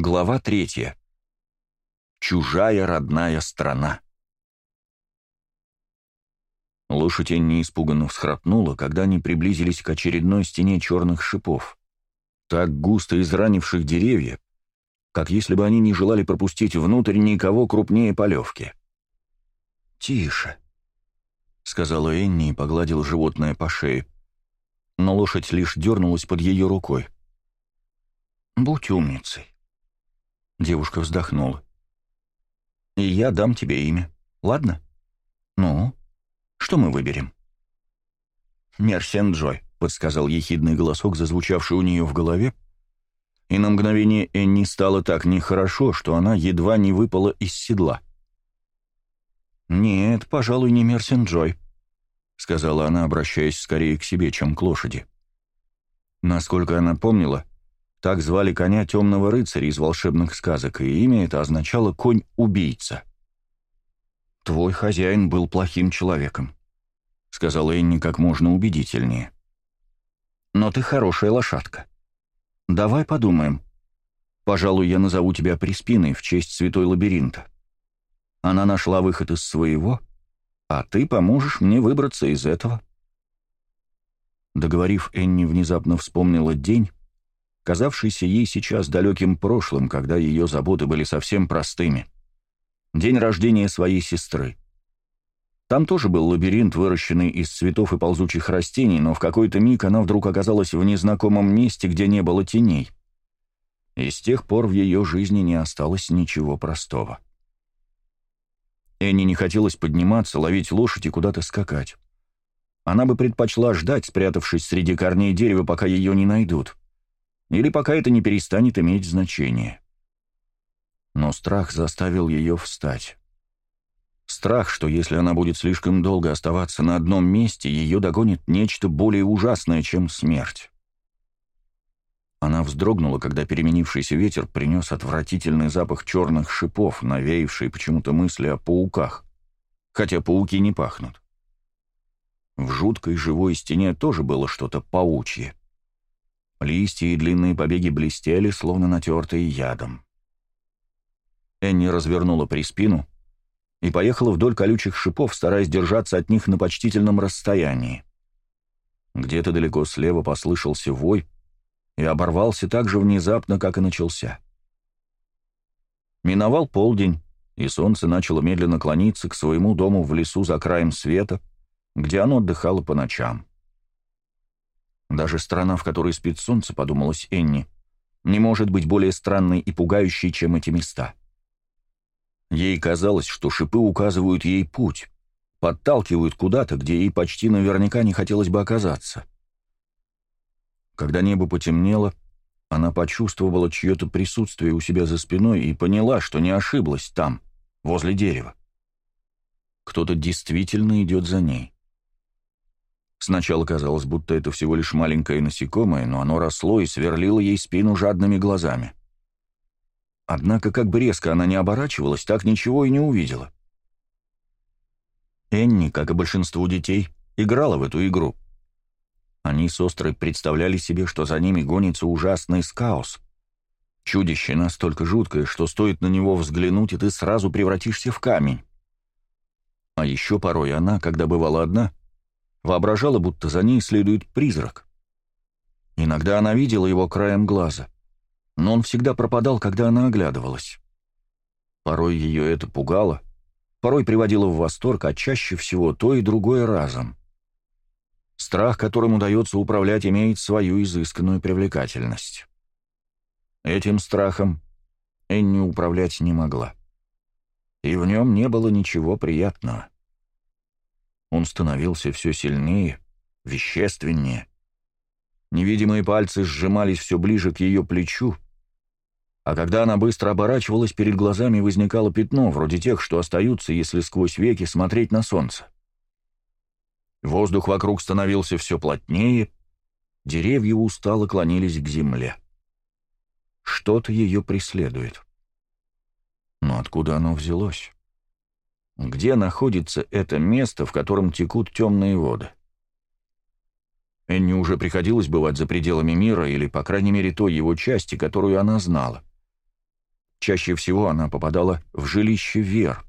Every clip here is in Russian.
Глава третья. Чужая родная страна. Лошадень неиспуганно всхрапнула, когда они приблизились к очередной стене черных шипов, так густо изранивших деревья, как если бы они не желали пропустить внутрь никого крупнее полевки. «Тише», — сказала Энни и погладил животное по шее, но лошадь лишь дернулась под ее рукой. «Будь умницей», Девушка вздохнула. «И я дам тебе имя, ладно? Ну, что мы выберем?» «Мерсен Джой», — подсказал ехидный голосок, зазвучавший у нее в голове, и на мгновение Энни стало так нехорошо, что она едва не выпала из седла. «Нет, пожалуй, не Мерсен Джой», — сказала она, обращаясь скорее к себе, чем к лошади. Насколько она помнила, — так звали коня темного рыцаря из волшебных сказок, и имя это означало «конь-убийца». «Твой хозяин был плохим человеком», — сказала Энни как можно убедительнее. «Но ты хорошая лошадка. Давай подумаем. Пожалуй, я назову тебя Приспиной в честь святой лабиринта. Она нашла выход из своего, а ты поможешь мне выбраться из этого». Договорив, Энни внезапно вспомнила день, казавшийся ей сейчас далеким прошлым, когда ее заботы были совсем простыми. День рождения своей сестры. Там тоже был лабиринт, выращенный из цветов и ползучих растений, но в какой-то миг она вдруг оказалась в незнакомом месте, где не было теней. И с тех пор в ее жизни не осталось ничего простого. Энни не хотелось подниматься, ловить лошадь и куда-то скакать. Она бы предпочла ждать, спрятавшись среди корней дерева, пока ее не найдут или пока это не перестанет иметь значение. Но страх заставил ее встать. Страх, что если она будет слишком долго оставаться на одном месте, ее догонит нечто более ужасное, чем смерть. Она вздрогнула, когда переменившийся ветер принес отвратительный запах черных шипов, навеявший почему-то мысли о пауках, хотя пауки не пахнут. В жуткой живой стене тоже было что-то паучье. Листья и длинные побеги блестели, словно натертые ядом. Энни развернула приспину и поехала вдоль колючих шипов, стараясь держаться от них на почтительном расстоянии. Где-то далеко слева послышался вой и оборвался так же внезапно, как и начался. Миновал полдень, и солнце начало медленно клониться к своему дому в лесу за краем света, где оно отдыхало по ночам. Даже страна, в которой спит солнце, подумалось Энни, не может быть более странной и пугающей, чем эти места. Ей казалось, что шипы указывают ей путь, подталкивают куда-то, где ей почти наверняка не хотелось бы оказаться. Когда небо потемнело, она почувствовала чье-то присутствие у себя за спиной и поняла, что не ошиблась там, возле дерева. Кто-то действительно идет за ней. Сначала казалось, будто это всего лишь маленькое насекомое, но оно росло и сверлило ей спину жадными глазами. Однако, как бы резко она не оборачивалась, так ничего и не увидела. Энни, как и большинство детей, играла в эту игру. Они с Острой представляли себе, что за ними гонится ужасный скаус. Чудище настолько жуткое, что стоит на него взглянуть, и ты сразу превратишься в камень. А еще порой она, когда бывала одна, воображала, будто за ней следует призрак. Иногда она видела его краем глаза, но он всегда пропадал, когда она оглядывалась. Порой ее это пугало, порой приводило в восторг, а чаще всего то и другое разом. Страх, которым удается управлять, имеет свою изысканную привлекательность. Этим страхом Энни управлять не могла. И в нем не было ничего приятного. Он становился все сильнее, вещественнее. Невидимые пальцы сжимались все ближе к ее плечу, а когда она быстро оборачивалась, перед глазами возникало пятно, вроде тех, что остаются, если сквозь веки смотреть на солнце. Воздух вокруг становился все плотнее, деревья устало клонились к земле. Что-то ее преследует. Но откуда оно взялось? где находится это место, в котором текут темные воды. Энни уже приходилось бывать за пределами мира, или, по крайней мере, той его части, которую она знала. Чаще всего она попадала в жилище Вер.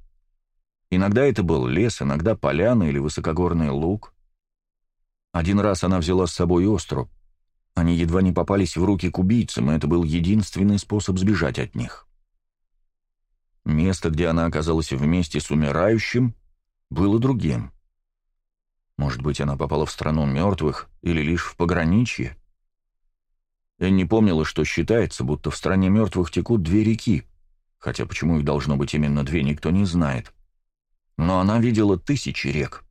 Иногда это был лес, иногда поляна или высокогорный луг. Один раз она взяла с собой остров. Они едва не попались в руки к убийцам, и это был единственный способ сбежать от них. Место, где она оказалась вместе с умирающим, было другим. Может быть, она попала в страну мертвых или лишь в пограничье? Энни помнила, что считается, будто в стране мертвых текут две реки, хотя почему их должно быть именно две, никто не знает. Но она видела тысячи рек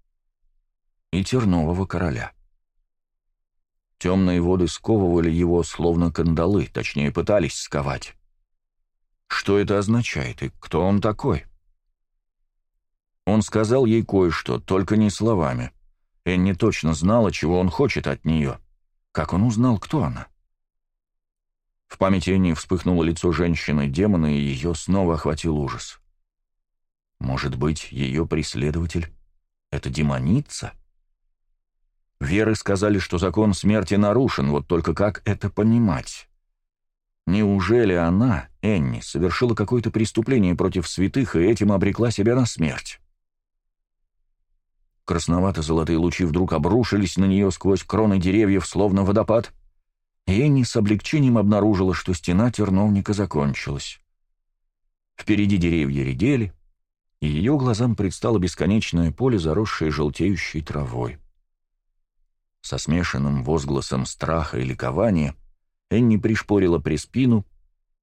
и тернового короля. Темные воды сковывали его, словно кандалы, точнее, пытались сковать. Что это означает и кто он такой? Он сказал ей кое-что, только не словами. Энни точно знала, чего он хочет от нее. Как он узнал, кто она? В памяти Энни вспыхнуло лицо женщины-демона, и ее снова охватил ужас. Может быть, ее преследователь — это демоница? Веры сказали, что закон смерти нарушен, вот только как это понимать? Неужели она, Энни, совершила какое-то преступление против святых и этим обрекла себя на смерть? Красновато-золотые лучи вдруг обрушились на нее сквозь кроны деревьев, словно водопад, Энни с облегчением обнаружила, что стена терновника закончилась. Впереди деревья редели, и ее глазам предстало бесконечное поле, заросшее желтеющей травой. Со смешанным возгласом страха и ликования — Энни пришпорила приспину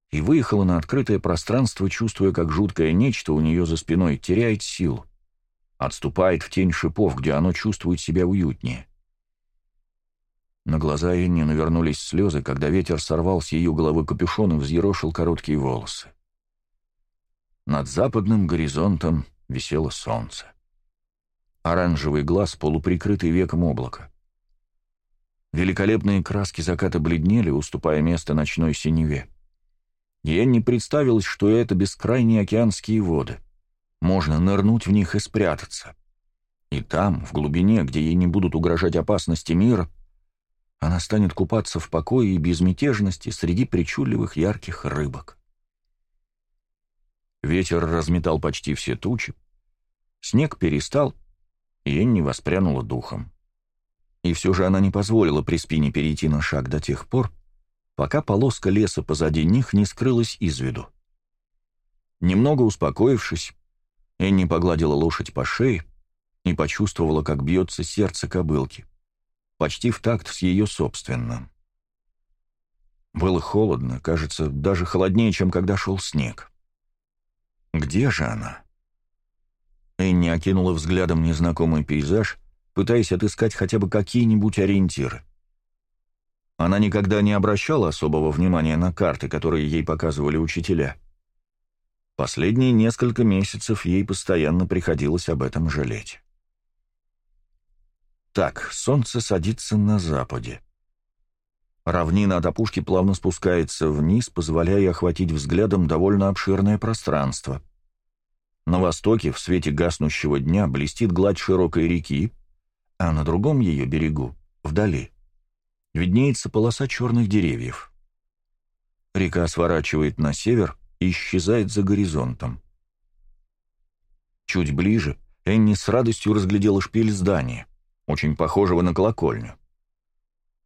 и выехала на открытое пространство, чувствуя, как жуткое нечто у нее за спиной теряет силу, отступает в тень шипов, где оно чувствует себя уютнее. На глаза Энни навернулись слезы, когда ветер сорвал с ее головы капюшон и взъерошил короткие волосы. Над западным горизонтом висело солнце. Оранжевый глаз, полуприкрытый веком облака — Великолепные краски заката бледнели, уступая место ночной синеве. Енни представилось, что это бескрайние океанские воды. Можно нырнуть в них и спрятаться. И там, в глубине, где ей не будут угрожать опасности мира, она станет купаться в покое и безмятежности среди причудливых ярких рыбок. Ветер разметал почти все тучи, снег перестал, и не воспрянула духом. — и все же она не позволила Приспине перейти на шаг до тех пор, пока полоска леса позади них не скрылась из виду. Немного успокоившись, Энни погладила лошадь по шее и почувствовала, как бьется сердце кобылки, почти в такт с ее собственным. Было холодно, кажется, даже холоднее, чем когда шел снег. Где же она? Энни окинула взглядом незнакомый пейзаж пытаясь отыскать хотя бы какие-нибудь ориентиры. Она никогда не обращала особого внимания на карты, которые ей показывали учителя. Последние несколько месяцев ей постоянно приходилось об этом жалеть. Так, солнце садится на западе. Равнина от опушки плавно спускается вниз, позволяя охватить взглядом довольно обширное пространство. На востоке, в свете гаснущего дня, блестит гладь широкой реки, а на другом ее берегу, вдали, виднеется полоса черных деревьев. Река сворачивает на север и исчезает за горизонтом. Чуть ближе Энни с радостью разглядела шпиль здания, очень похожего на колокольню.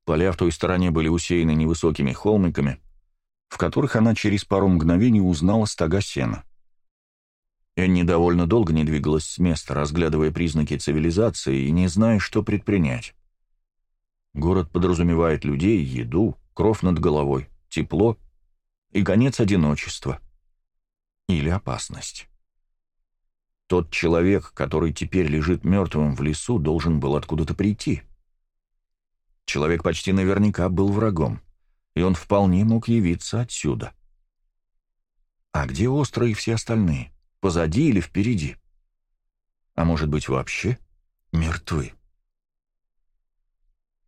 Поля в той стороне были усеяны невысокими холмиками, в которых она через пару мгновений узнала стога сена. Энни довольно долго не двигалась с места, разглядывая признаки цивилизации и не зная, что предпринять. Город подразумевает людей, еду, кров над головой, тепло и конец одиночества. Или опасность. Тот человек, который теперь лежит мертвым в лесу, должен был откуда-то прийти. Человек почти наверняка был врагом, и он вполне мог явиться отсюда. А где острые и все остальные? — позади или впереди. А может быть, вообще мертвы.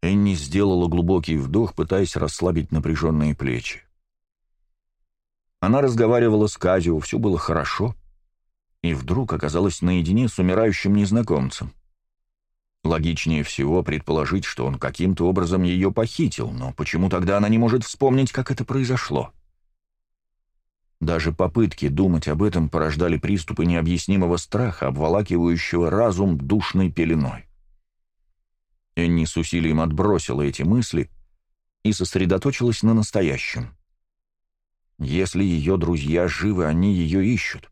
Энни сделала глубокий вдох, пытаясь расслабить напряженные плечи. Она разговаривала с Казио, все было хорошо, и вдруг оказалась наедине с умирающим незнакомцем. Логичнее всего предположить, что он каким-то образом ее похитил, но почему тогда она не может вспомнить, как это произошло? — даже попытки думать об этом порождали приступы необъяснимого страха, обволакивающего разум душной пеленой. Энни с усилием отбросила эти мысли и сосредоточилась на настоящем. Если ее друзья живы, они ее ищут.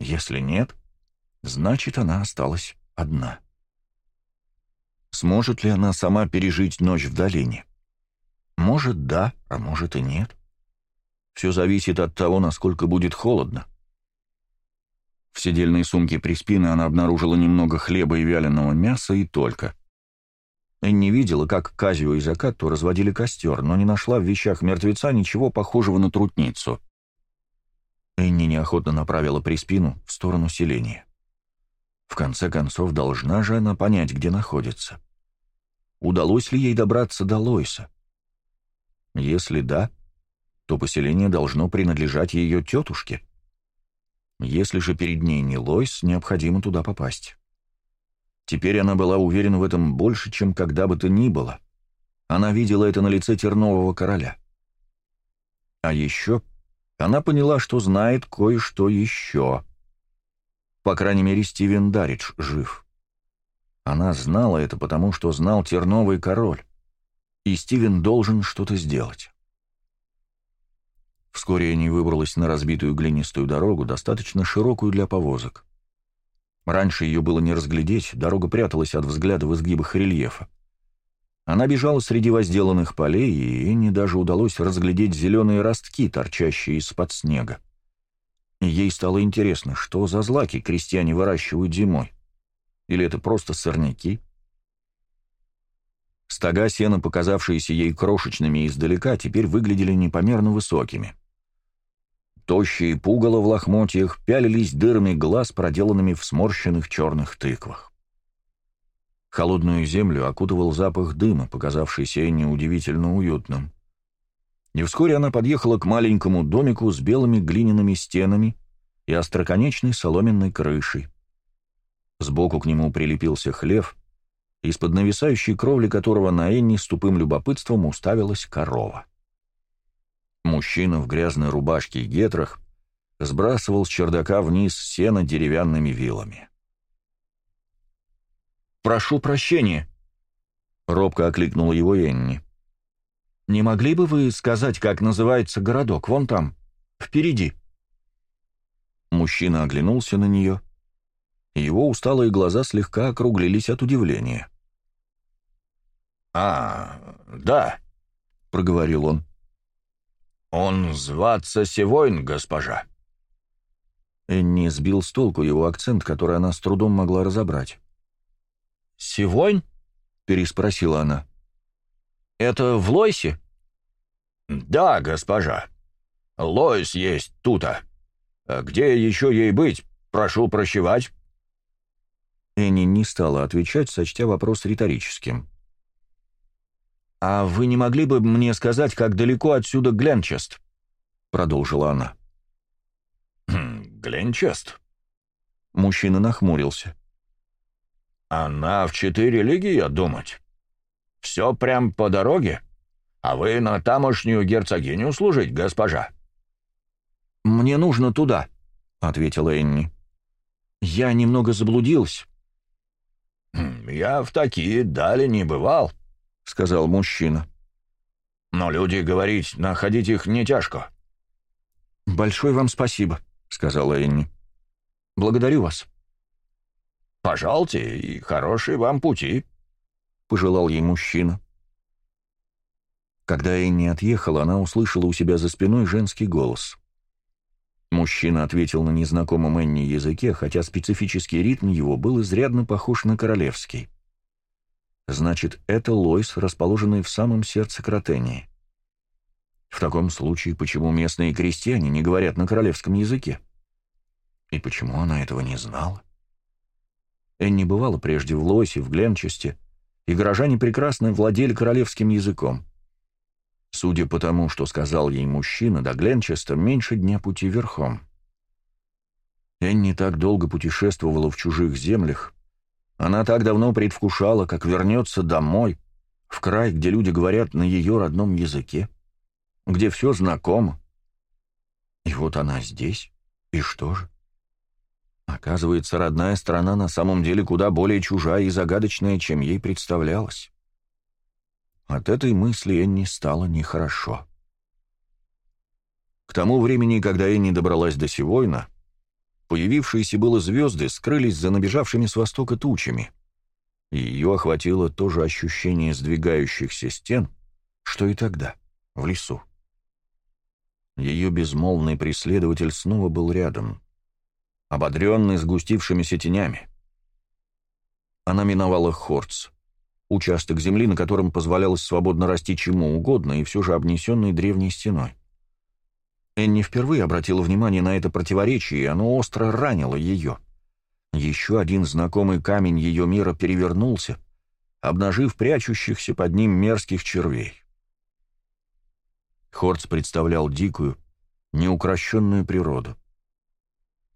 Если нет, значит, она осталась одна. Сможет ли она сама пережить ночь в долине? Может, да, а может и нет. — все зависит от того, насколько будет холодно. В седельной сумке при спине она обнаружила немного хлеба и вяленого мяса и только. Энни видела, как Казио и Закату разводили костер, но не нашла в вещах мертвеца ничего похожего на трутницу. Энни неохотно направила Приспину в сторону селения. В конце концов, должна же она понять, где находится. Удалось ли ей добраться до Лойса? Если да, то поселение должно принадлежать ее тетушке. Если же перед ней не Лойс, необходимо туда попасть. Теперь она была уверена в этом больше, чем когда бы то ни было. Она видела это на лице тернового короля. А еще она поняла, что знает кое-что еще. По крайней мере, Стивен Дарич жив. Она знала это потому, что знал терновый король. И Стивен должен что-то сделать. Вскоре они выбралась на разбитую глинистую дорогу, достаточно широкую для повозок. Раньше ее было не разглядеть, дорога пряталась от взгляда в изгибах рельефа. Она бежала среди возделанных полей, и Энни даже удалось разглядеть зеленые ростки, торчащие из-под снега. Ей стало интересно, что за злаки крестьяне выращивают зимой? Или это просто сорняки? Стога сена, показавшиеся ей крошечными издалека, теперь выглядели непомерно высокими. Тощие пугало в лохмотьях пялились дырами глаз, проделанными в сморщенных черных тыквах. Холодную землю окутывал запах дыма, показавшийся Энни удивительно уютным. И вскоре она подъехала к маленькому домику с белыми глиняными стенами и остроконечной соломенной крышей. Сбоку к нему прилепился хлев, из-под нависающей кровли которого на Энни с тупым любопытством уставилась корова. — Мужчина в грязной рубашке и гетрах сбрасывал с чердака вниз сено деревянными вилами. «Прошу прощения!» — робко окликнула его Энни. «Не могли бы вы сказать, как называется городок? Вон там, впереди». Мужчина оглянулся на нее. Его усталые глаза слегка округлились от удивления. «А, да», — проговорил он. «Он зваться Севойн, госпожа!» Энни сбил с толку его акцент, который она с трудом могла разобрать. «Севойн?» — переспросила она. «Это в Лойсе?» «Да, госпожа. Лойс есть тута. А где еще ей быть? Прошу прощевать». Энни не стала отвечать, сочтя вопрос риторическим. «А вы не могли бы мне сказать, как далеко отсюда Гленчест?» — продолжила она. «Хм, «Гленчест?» Мужчина нахмурился. «Она в четыре лиги, я думать. Все прям по дороге. А вы на тамошнюю герцогиню служить, госпожа?» «Мне нужно туда», — ответила Энни. «Я немного заблудился». «Хм, «Я в такие дали не бывал», — сказал мужчина. «Но люди, говорить, находить их не тяжко». «Большое вам спасибо», — сказала Энни. «Благодарю вас». «Пожалуйте, и хорошей вам пути», — пожелал ей мужчина. Когда Энни отъехала, она услышала у себя за спиной женский голос. Мужчина ответил на незнакомом Энни языке, хотя специфический ритм его был изрядно похож на королевский. Значит, это Лойс, расположенный в самом сердце Кротении. В таком случае, почему местные крестьяне не говорят на королевском языке? И почему она этого не знала? Энни бывала прежде в Лойсе, в Гленчесте, и горожане прекрасно владели королевским языком. Судя по тому, что сказал ей мужчина, до Гленчеста меньше дня пути верхом. Энни так долго путешествовала в чужих землях, она так давно предвкушала, как вернется домой, в край, где люди говорят на ее родном языке, где все знакомо. И вот она здесь, и что же? Оказывается, родная страна на самом деле куда более чужая и загадочная, чем ей представлялось. От этой мысли Энни стало нехорошо. К тому времени, когда Энни добралась до Сивойна, Появившиеся было звезды скрылись за набежавшими с востока тучами. Ее охватило то же ощущение сдвигающихся стен, что и тогда, в лесу. Ее безмолвный преследователь снова был рядом, ободренный сгустившимися тенями. Она миновала Хорц, участок земли, на котором позволялось свободно расти чему угодно и все же обнесенный древней стеной. Энни впервые обратила внимание на это противоречие, и оно остро ранило ее. Еще один знакомый камень ее мира перевернулся, обнажив прячущихся под ним мерзких червей. Хорц представлял дикую, неукрощенную природу.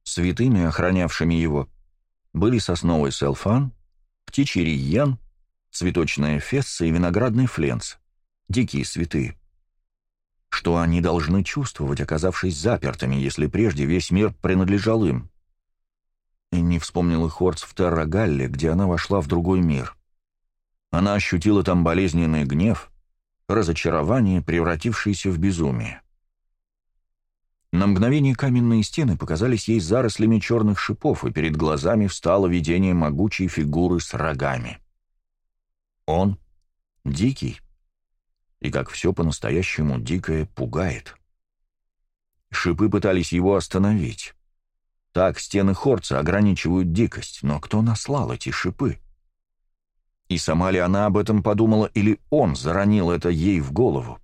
Святыми, охранявшими его, были сосновый селфан, птичий риен, цветочная фесса и виноградный фленс дикие святые что они должны чувствовать, оказавшись запертыми, если прежде весь мир принадлежал им. И не вспомнила Хорц в Террагалле, где она вошла в другой мир. Она ощутила там болезненный гнев, разочарование, превратившееся в безумие. На мгновение каменные стены показались ей зарослями черных шипов, и перед глазами встало видение могучей фигуры с рогами. Он, дикий, и как все по-настоящему дикое пугает. Шипы пытались его остановить. Так стены Хорца ограничивают дикость, но кто наслал эти шипы? И сама ли она об этом подумала, или он заронил это ей в голову?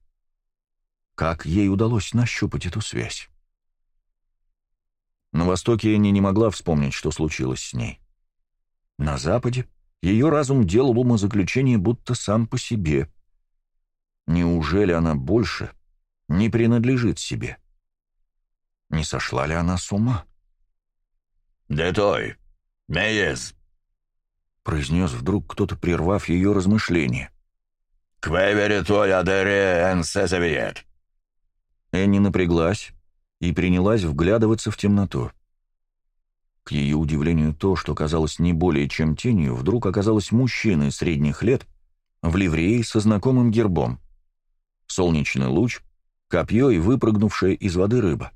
Как ей удалось нащупать эту связь? На Востоке Энни не могла вспомнить, что случилось с ней. На Западе ее разум делал умозаключение будто сам по себе, Неужели она больше не принадлежит себе? Не сошла ли она с ума? «Детой! Меез!» — произнес вдруг кто-то, прервав ее размышления. «Квевере той адере энсесавиет!» Энни напряглась и принялась вглядываться в темноту. К ее удивлению, то, что казалось не более чем тенью, вдруг оказалось мужчиной средних лет в ливреи со знакомым гербом солнечный луч, копье и выпрыгнувшая из воды рыба.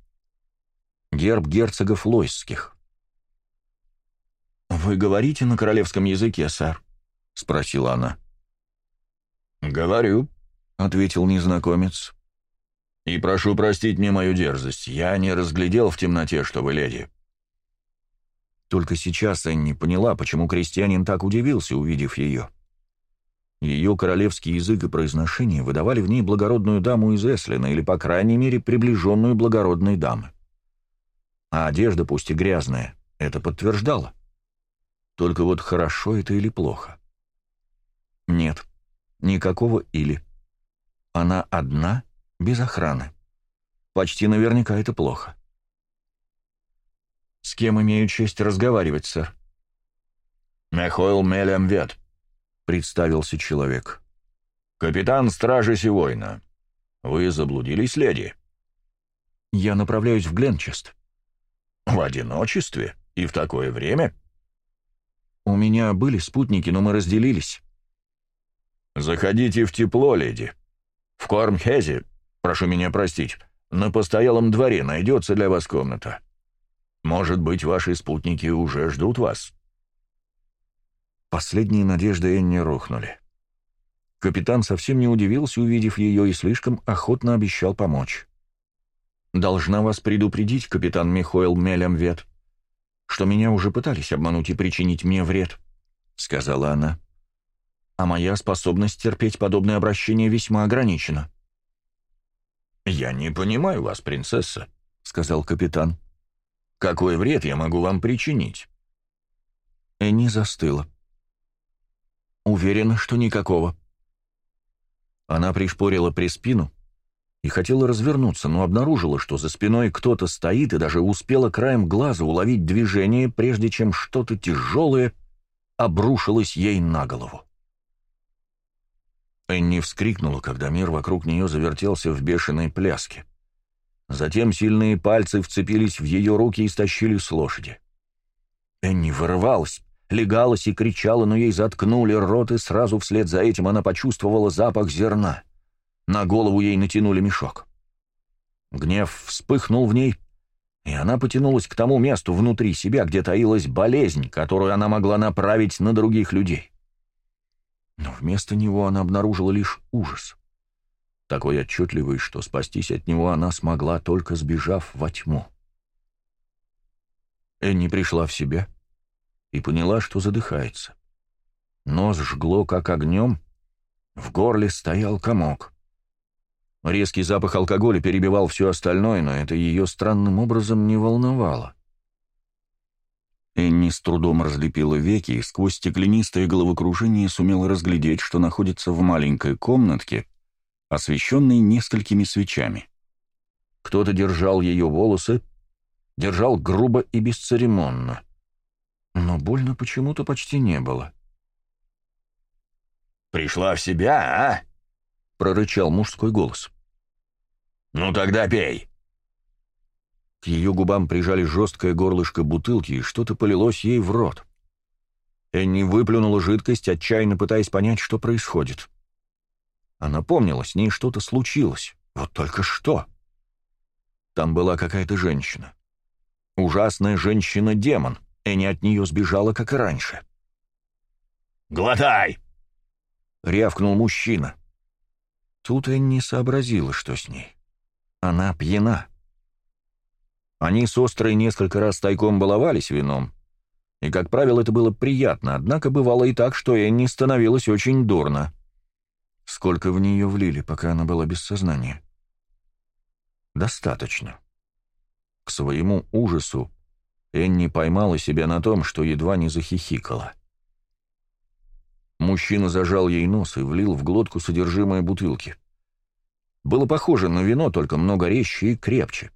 Герб герцогов Лойских. «Вы говорите на королевском языке, сэр?» — спросила она. «Говорю», — ответил незнакомец. «И прошу простить мне мою дерзость, я не разглядел в темноте, что вы леди». Только сейчас Энни поняла, почему крестьянин так удивился, увидев ее. — ее королевский язык и произношение выдавали в ней благородную даму из Эслина, или, по крайней мере, приближенную благородной дамы. А одежда, пусть и грязная, это подтверждала. Только вот хорошо это или плохо? Нет, никакого «или». Она одна, без охраны. Почти наверняка это плохо. «С кем имею честь разговаривать, сэр?» «Мехойл Мелямвет», — представился человек. «Капитан стражи Сивойна. Вы заблудились, леди?» «Я направляюсь в Гленчест». «В одиночестве? И в такое время?» «У меня были спутники, но мы разделились». «Заходите в тепло, леди. В Кормхезе, прошу меня простить, на постоялом дворе найдется для вас комната. Может быть, ваши спутники уже ждут вас». Последние надежды Энни рухнули. Капитан совсем не удивился, увидев ее, и слишком охотно обещал помочь. «Должна вас предупредить, капитан Михоил Мелямвет, что меня уже пытались обмануть и причинить мне вред», — сказала она. «А моя способность терпеть подобное обращение весьма ограничена». «Я не понимаю вас, принцесса», — сказал капитан. «Какой вред я могу вам причинить?» Энни застыла. Уверена, что никакого. Она пришпорила при спину и хотела развернуться, но обнаружила, что за спиной кто-то стоит и даже успела краем глаза уловить движение, прежде чем что-то тяжелое обрушилось ей на голову. Энни вскрикнула, когда мир вокруг нее завертелся в бешеной пляске. Затем сильные пальцы вцепились в ее руки и стащили с лошади. Энни вырывалась, легалась и кричала, но ей заткнули рот, и сразу вслед за этим она почувствовала запах зерна. На голову ей натянули мешок. Гнев вспыхнул в ней, и она потянулась к тому месту внутри себя, где таилась болезнь, которую она могла направить на других людей. Но вместо него она обнаружила лишь ужас. Такой отчетливый, что спастись от него она смогла, только сбежав во тьму. Энни пришла в себя — и поняла, что задыхается. Нос жгло, как огнем, в горле стоял комок. Резкий запах алкоголя перебивал все остальное, но это ее странным образом не волновало. Энни с трудом разлепила веки и сквозь стеклянистое головокружение сумела разглядеть, что находится в маленькой комнатке, освещенной несколькими свечами. Кто-то держал ее волосы, держал грубо и бесцеремонно. Но больно почему-то почти не было. «Пришла в себя, а?» — прорычал мужской голос. «Ну тогда пей!» К ее губам прижали жесткое горлышко бутылки, и что-то полилось ей в рот. Энни выплюнула жидкость, отчаянно пытаясь понять, что происходит. Она помнила, с ней что-то случилось. Вот только что. Там была какая-то женщина. Ужасная женщина-демон — Энни от нее сбежала, как и раньше. «Глотай!» — рявкнул мужчина. Тут Энни сообразила, что с ней. Она пьяна. Они с Острой несколько раз тайком баловались вином, и, как правило, это было приятно, однако бывало и так, что Энни становилась очень дурно. Сколько в нее влили, пока она была без сознания? Достаточно. К своему ужасу Энни поймала себя на том, что едва не захихикала. Мужчина зажал ей нос и влил в глотку содержимое бутылки. Было похоже на вино, только много резче и крепче.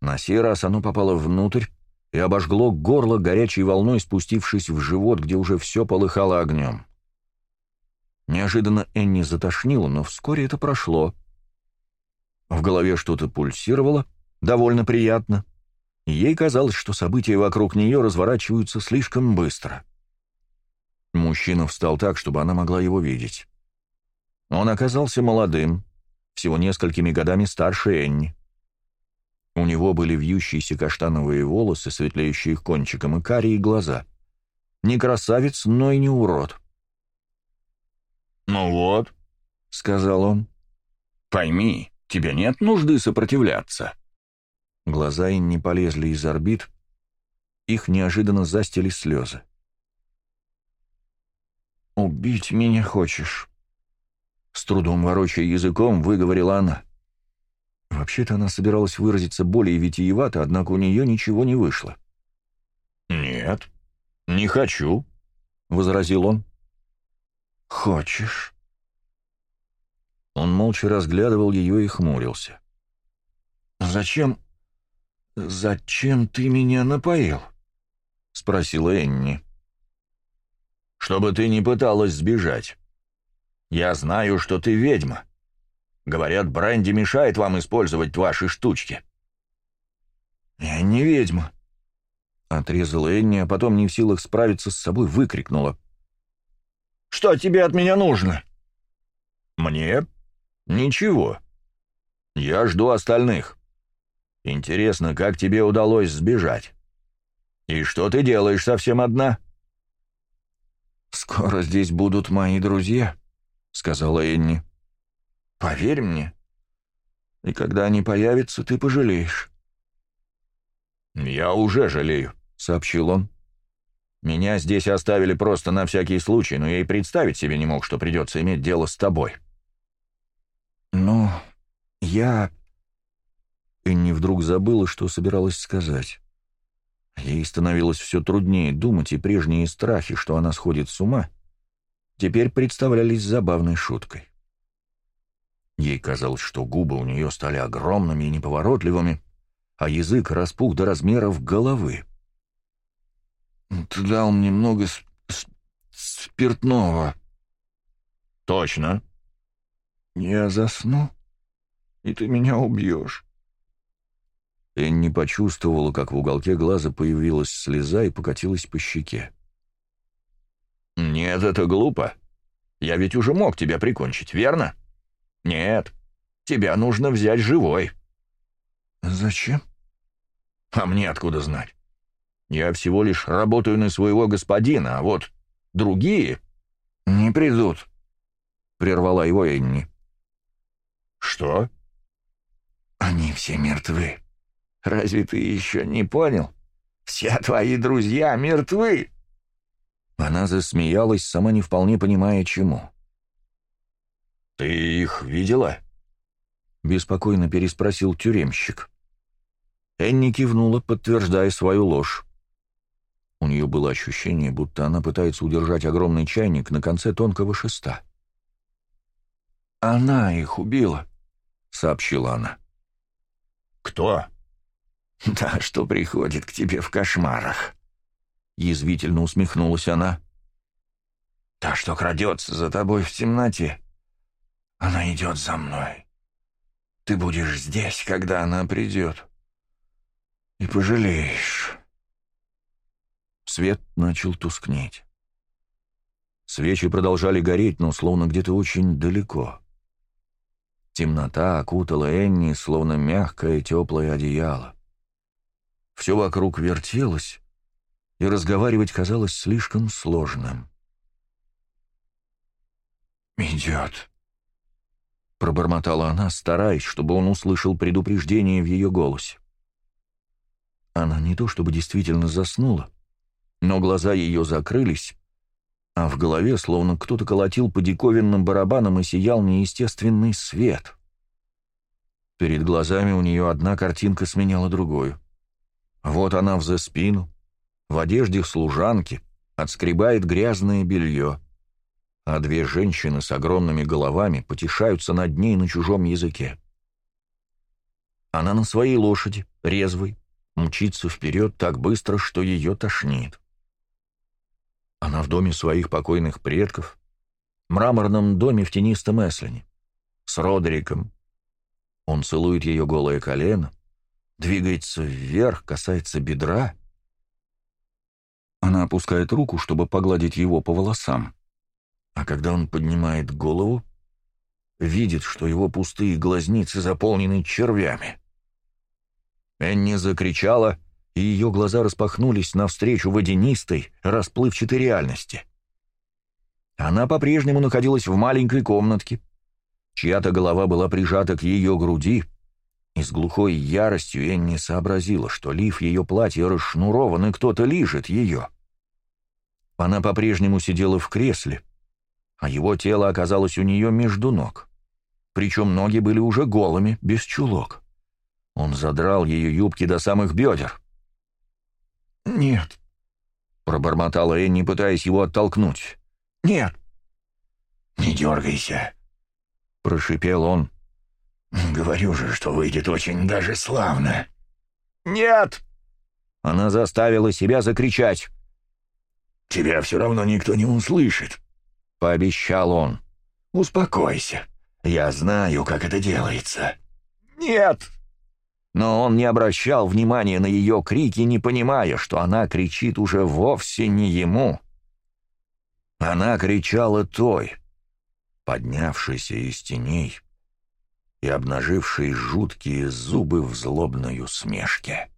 На сей раз оно попало внутрь и обожгло горло горячей волной, спустившись в живот, где уже все полыхало огнем. Неожиданно Энни затошнила, но вскоре это прошло. В голове что-то пульсировало, довольно приятно — Ей казалось, что события вокруг нее разворачиваются слишком быстро. Мужчина встал так, чтобы она могла его видеть. Он оказался молодым, всего несколькими годами старше Энни. У него были вьющиеся каштановые волосы, светлеющие кончиком, и карие глаза. Не красавец, но и не урод. «Ну вот», — сказал он, — «пойми, тебе нет нужды сопротивляться». Глаза Инни полезли из орбит, их неожиданно застили слезы. «Убить меня хочешь?» С трудом ворочая языком, выговорила она. Вообще-то она собиралась выразиться более витиевато, однако у нее ничего не вышло. «Нет, не хочу», — возразил он. «Хочешь?» Он молча разглядывал ее и хмурился. «Зачем «Зачем ты меня напоил?» — спросила Энни. «Чтобы ты не пыталась сбежать. Я знаю, что ты ведьма. Говорят, Бренди мешает вам использовать ваши штучки». «Я не ведьма», — отрезала Энни, а потом не в силах справиться с собой, выкрикнула. «Что тебе от меня нужно?» «Мне? Ничего. Я жду остальных». Интересно, как тебе удалось сбежать? И что ты делаешь совсем одна?» «Скоро здесь будут мои друзья», — сказала Энни. «Поверь мне. И когда они появятся, ты пожалеешь». «Я уже жалею», — сообщил он. «Меня здесь оставили просто на всякий случай, но я и представить себе не мог, что придется иметь дело с тобой». «Ну, я Энни вдруг забыла, что собиралась сказать. Ей становилось все труднее думать, и прежние страхи, что она сходит с ума, теперь представлялись забавной шуткой. Ей казалось, что губы у нее стали огромными и неповоротливыми, а язык распух до размеров головы. «Ты дал мне много спиртного». «Точно». «Я засну, и ты меня убьешь». Энни почувствовала, как в уголке глаза появилась слеза и покатилась по щеке. «Нет, это глупо. Я ведь уже мог тебя прикончить, верно? Нет, тебя нужно взять живой». «Зачем?» «А мне откуда знать? Я всего лишь работаю на своего господина, а вот другие не придут», — прервала его Энни. «Что?» «Они все мертвы», Разве ты еще не понял? Все твои друзья мертвы!» Она засмеялась, сама не вполне понимая, чему. «Ты их видела?» — беспокойно переспросил тюремщик. Энни кивнула, подтверждая свою ложь. У нее было ощущение, будто она пытается удержать огромный чайник на конце тонкого шеста. «Она их убила», — сообщила она. «Кто?» «Да, что приходит к тебе в кошмарах?» Язвительно усмехнулась она. «Та, что крадется за тобой в темноте, она идет за мной. Ты будешь здесь, когда она придет. И пожалеешь». Свет начал тускнеть. Свечи продолжали гореть, но словно где-то очень далеко. Темнота окутала Энни, словно мягкое теплое одеяло. Все вокруг вертелось, и разговаривать казалось слишком сложным. «Идет», — пробормотала она, стараясь, чтобы он услышал предупреждение в ее голосе. Она не то чтобы действительно заснула, но глаза ее закрылись, а в голове словно кто-то колотил по диковинным барабанам и сиял неестественный свет. Перед глазами у нее одна картинка сменяла другую — вот она в спину, в одежде служанки, отскребает грязное белье, а две женщины с огромными головами потешаются над ней на чужом языке. Она на своей лошади, резвой, мчится вперед так быстро, что ее тошнит. Она в доме своих покойных предков, мраморном доме в тенистом Эслине, с Родериком. Он целует ее голое колено, двигается вверх, касается бедра. Она опускает руку, чтобы погладить его по волосам. А когда он поднимает голову, видит, что его пустые глазницы заполнены червями. Энни закричала, и ее глаза распахнулись навстречу водянистой, расплывчатой реальности. Она по-прежнему находилась в маленькой комнатке. Чья-то голова была прижата к ее груди — и с глухой яростью Энни сообразила, что лиф ее платья расшнурован, и кто-то лижет ее. Она по-прежнему сидела в кресле, а его тело оказалось у нее между ног. Причем ноги были уже голыми, без чулок. Он задрал ее юбки до самых бедер. «Нет», — пробормотала Энни, пытаясь его оттолкнуть. «Нет». «Не дергайся», — прошипел он, Говорю же, что выйдет очень даже славно. Нет! Она заставила себя закричать. Тебя все равно никто не услышит, пообещал он. Успокойся. Я знаю, как это делается. Нет! Но он не обращал внимания на ее крики, не понимая, что она кричит уже вовсе не ему. Она кричала той, поднявшейся из теней и обнаживший жуткие зубы в злобной усмешке.